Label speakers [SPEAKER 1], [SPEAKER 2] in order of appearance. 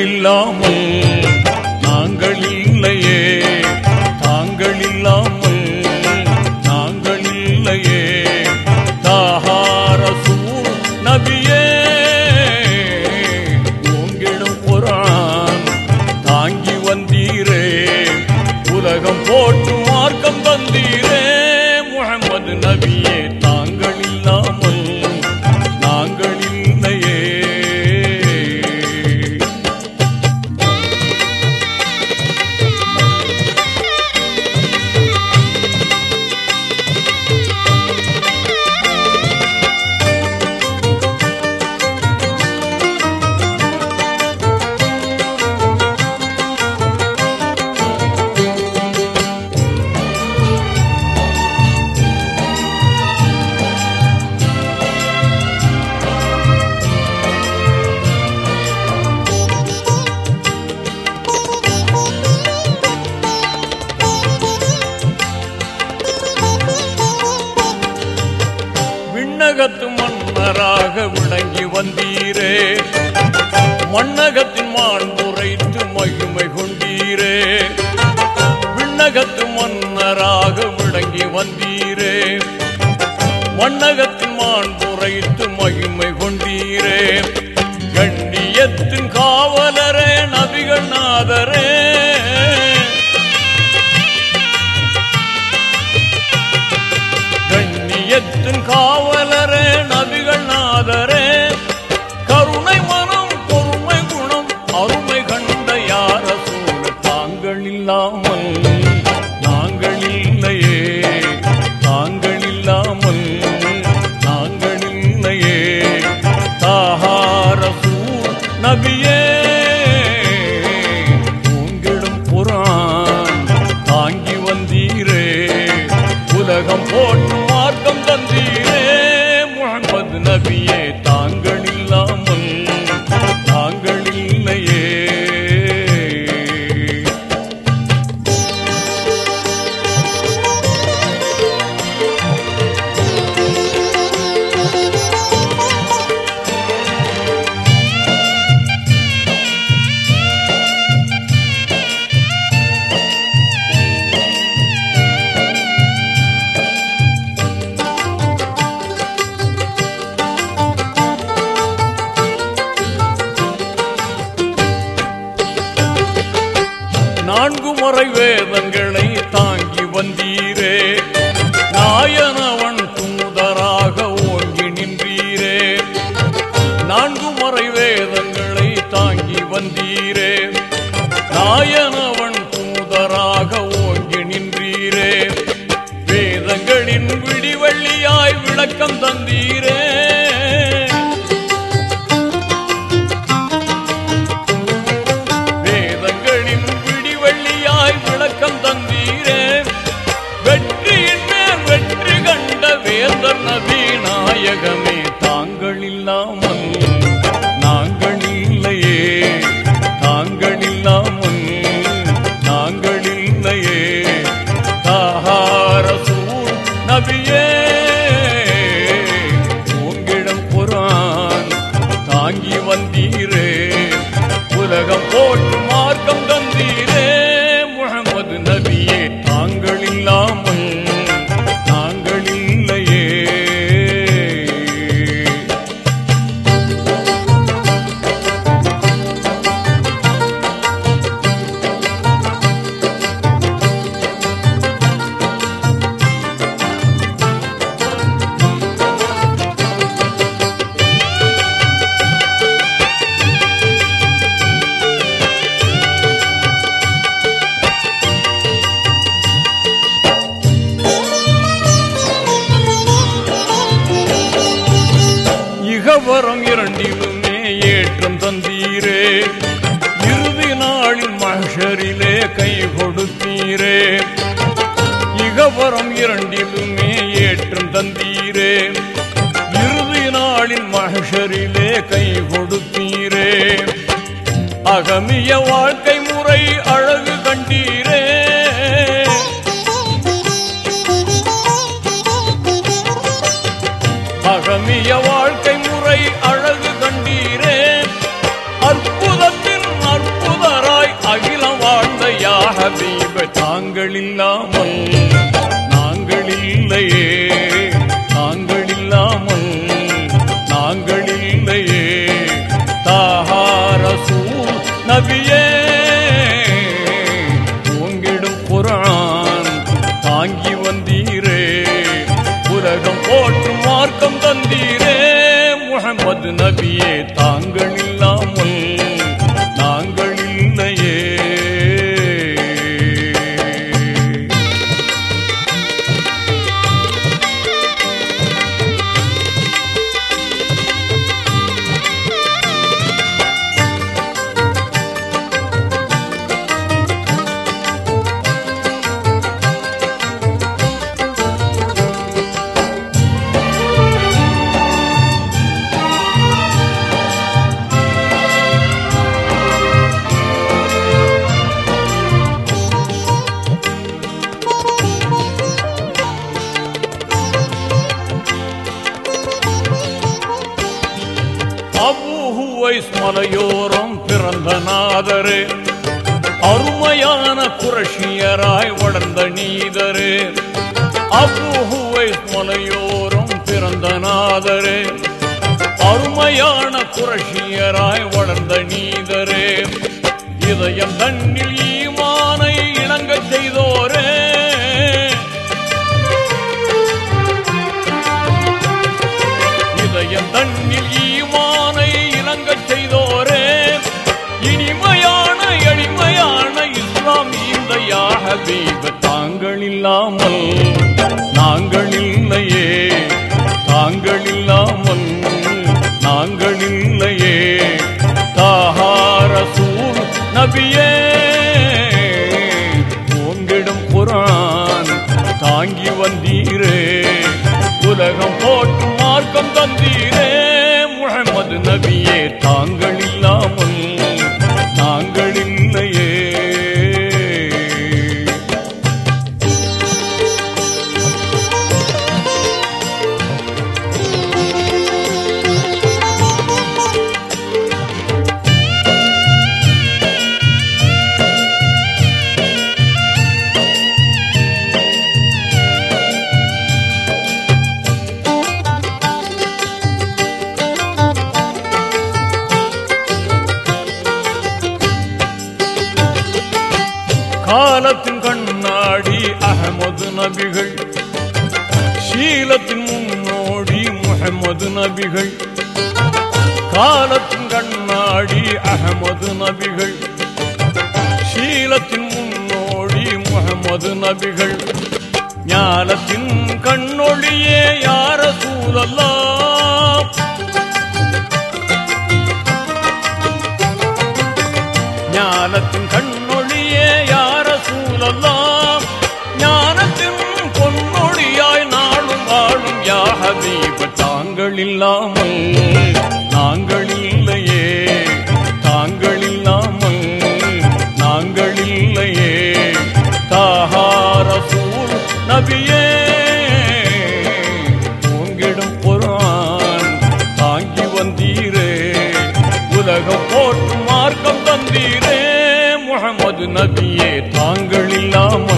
[SPEAKER 1] இல்லாமல் Oh. ये நான்கு முறை வேதங்களை தாங்கி வந்தீரே. நாயனவன் தூதராக ஓங்கி நின்றீரே. நான்கு முறை வேதங்களை தாங்கி வந்தீரே. நாயனவன் தூதராக ஓங்கி நின்றீரே. வேதங்களின் விடிவள்ளியாய் விளக்கம் தந்தீர் Mother Nabi கொடுத்தீரே. இகபரம் இரண்டிலுமே ஏற்றும் தந்தீரே. இறுதி நாளின் மகஷரிலே கை கொடுத்தீரே. அகமிய வாழ்க்கை நாங்கள் இல்லாமல் நாங்கள் இல்லையே நாங்கள் இல்லாமல் நாங்கள் இல்லையே. தாஹாரசூல் நபியே ஓங்கிடும் புறான் தாங்கி வந்தீரே. உலகம் போற்றும் மார்க்கம் தந்தீரே. முகமது நபியே தாங்கள் இல்லாமல் மலையோரம் பிறந்த நாதரே. அருமையான குரஷியராய் வளர்ந்த நீதரே. அபூஹுவைஸ் மலையோரம் பிறந்த நாதரே. அருமையான குரஷியராய் வளர்ந்த நீதரே. இதயம் தண்ணில் தெய்வ தாங்கள் இல்லாமல் நாங்கள் இல்லையே தாங்கள் இல்லாமல் நாங்கள் இல்லையே தாஹாரசூல் நபியே முகமது நபிகள். சீலத்தின் முன்னோடி முகமது நபிகள். காலத்தின் கண்ணாடி அகமது நபிகள். சீலத்தின் முன்னோடி முகமது நபிகள். ஞானத்தின் கண்ணொழியே யார சூழல்லாம் தாங்கள் இல்லாமல் நாங்கள் இல்லையே. தாங்கள் இல்லாமல் நாங்கள் இல்லையே. தாகார சூழ் நபியே உங்கிடம் பொறான் தாங்கி வந்தீரே. உலகம் போற்றும் மார்க்கம் தந்தீரே. முகமது நபியே தாங்கள் இல்லாமல்